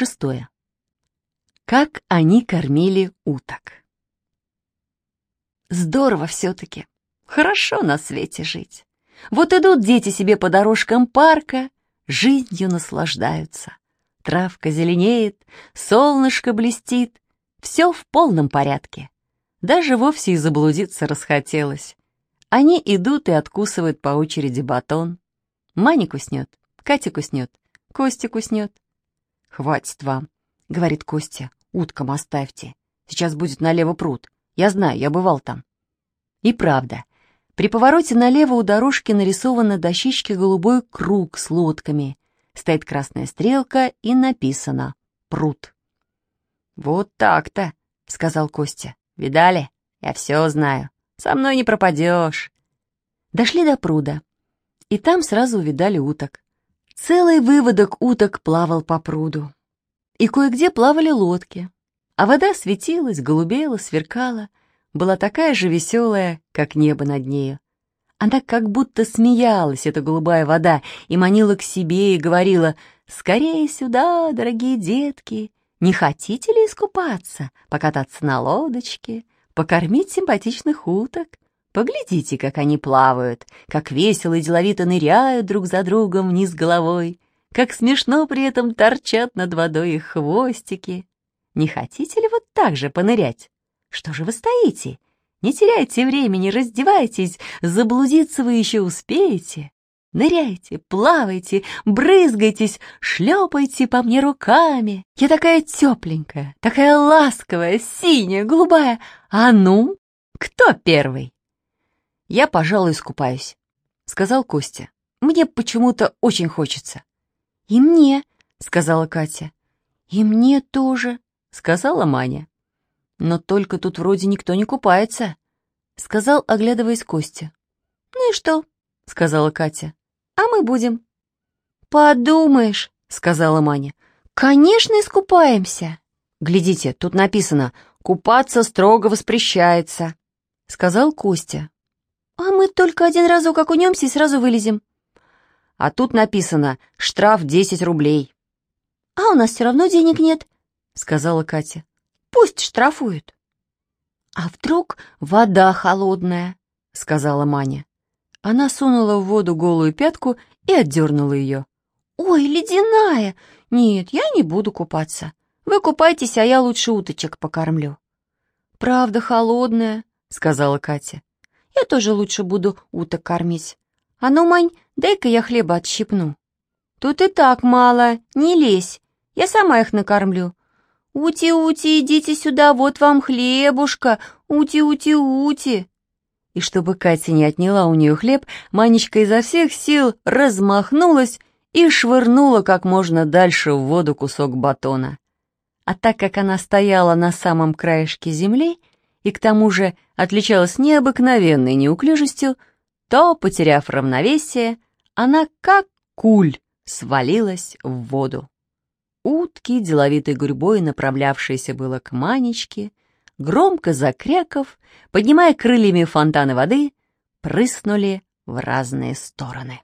Шестое. Как они кормили уток. Здорово все-таки. Хорошо на свете жить. Вот идут дети себе по дорожкам парка, жизнью наслаждаются. Травка зеленеет, солнышко блестит, все в полном порядке. Даже вовсе и заблудиться расхотелось. Они идут и откусывают по очереди батон. Маник уснет, Катя уснет, Костик уснет. «Хватит вам», — говорит Костя, — «уткам оставьте. Сейчас будет налево пруд. Я знаю, я бывал там». И правда, при повороте налево у дорожки нарисован на дощечке голубой круг с лодками. Стоит красная стрелка и написано «Пруд». «Вот так-то», — сказал Костя. «Видали? Я все знаю. Со мной не пропадешь». Дошли до пруда, и там сразу увидали уток. Целый выводок уток плавал по пруду. И кое-где плавали лодки. А вода светилась, голубела, сверкала, была такая же веселая, как небо над нею. Она как будто смеялась, эта голубая вода, и манила к себе и говорила «Скорее сюда, дорогие детки! Не хотите ли искупаться, покататься на лодочке, покормить симпатичных уток?» Поглядите, как они плавают, как весело и деловито ныряют друг за другом вниз головой, как смешно при этом торчат над водой их хвостики. Не хотите ли вот так же понырять? Что же вы стоите? Не теряйте времени, раздевайтесь, заблудиться вы еще успеете. Ныряйте, плавайте, брызгайтесь, шлепайте по мне руками. Я такая тепленькая, такая ласковая, синяя, голубая. А ну, кто первый? «Я, пожалуй, искупаюсь», — сказал Костя. «Мне почему-то очень хочется». «И мне», — сказала Катя. «И мне тоже», — сказала Маня. «Но только тут вроде никто не купается», — сказал, оглядываясь Костя. «Ну и что?» — сказала Катя. «А мы будем». «Подумаешь», — сказала Маня. «Конечно, искупаемся». «Глядите, тут написано «Купаться строго воспрещается», — сказал Костя. «А мы только один разок окунемся и сразу вылезем». «А тут написано «Штраф 10 рублей». «А у нас все равно денег нет», — сказала Катя. «Пусть штрафуют». «А вдруг вода холодная?» — сказала Маня. Она сунула в воду голую пятку и отдернула ее. «Ой, ледяная! Нет, я не буду купаться. Вы купайтесь, а я лучше уточек покормлю». «Правда холодная», — сказала Катя. Я тоже лучше буду уток кормить. А ну, Мань, дай-ка я хлеба отщипну. Тут и так мало, не лезь, я сама их накормлю. Ути-ути, идите сюда, вот вам хлебушка, ути-ути-ути. И чтобы Катя не отняла у нее хлеб, Манечка изо всех сил размахнулась и швырнула как можно дальше в воду кусок батона. А так как она стояла на самом краешке земли, и к тому же отличалась необыкновенной неуклюжестью, то, потеряв равновесие, она как куль свалилась в воду. Утки, деловитой гурьбой направлявшиеся было к Манечке, громко закряков, поднимая крыльями фонтаны воды, прыснули в разные стороны.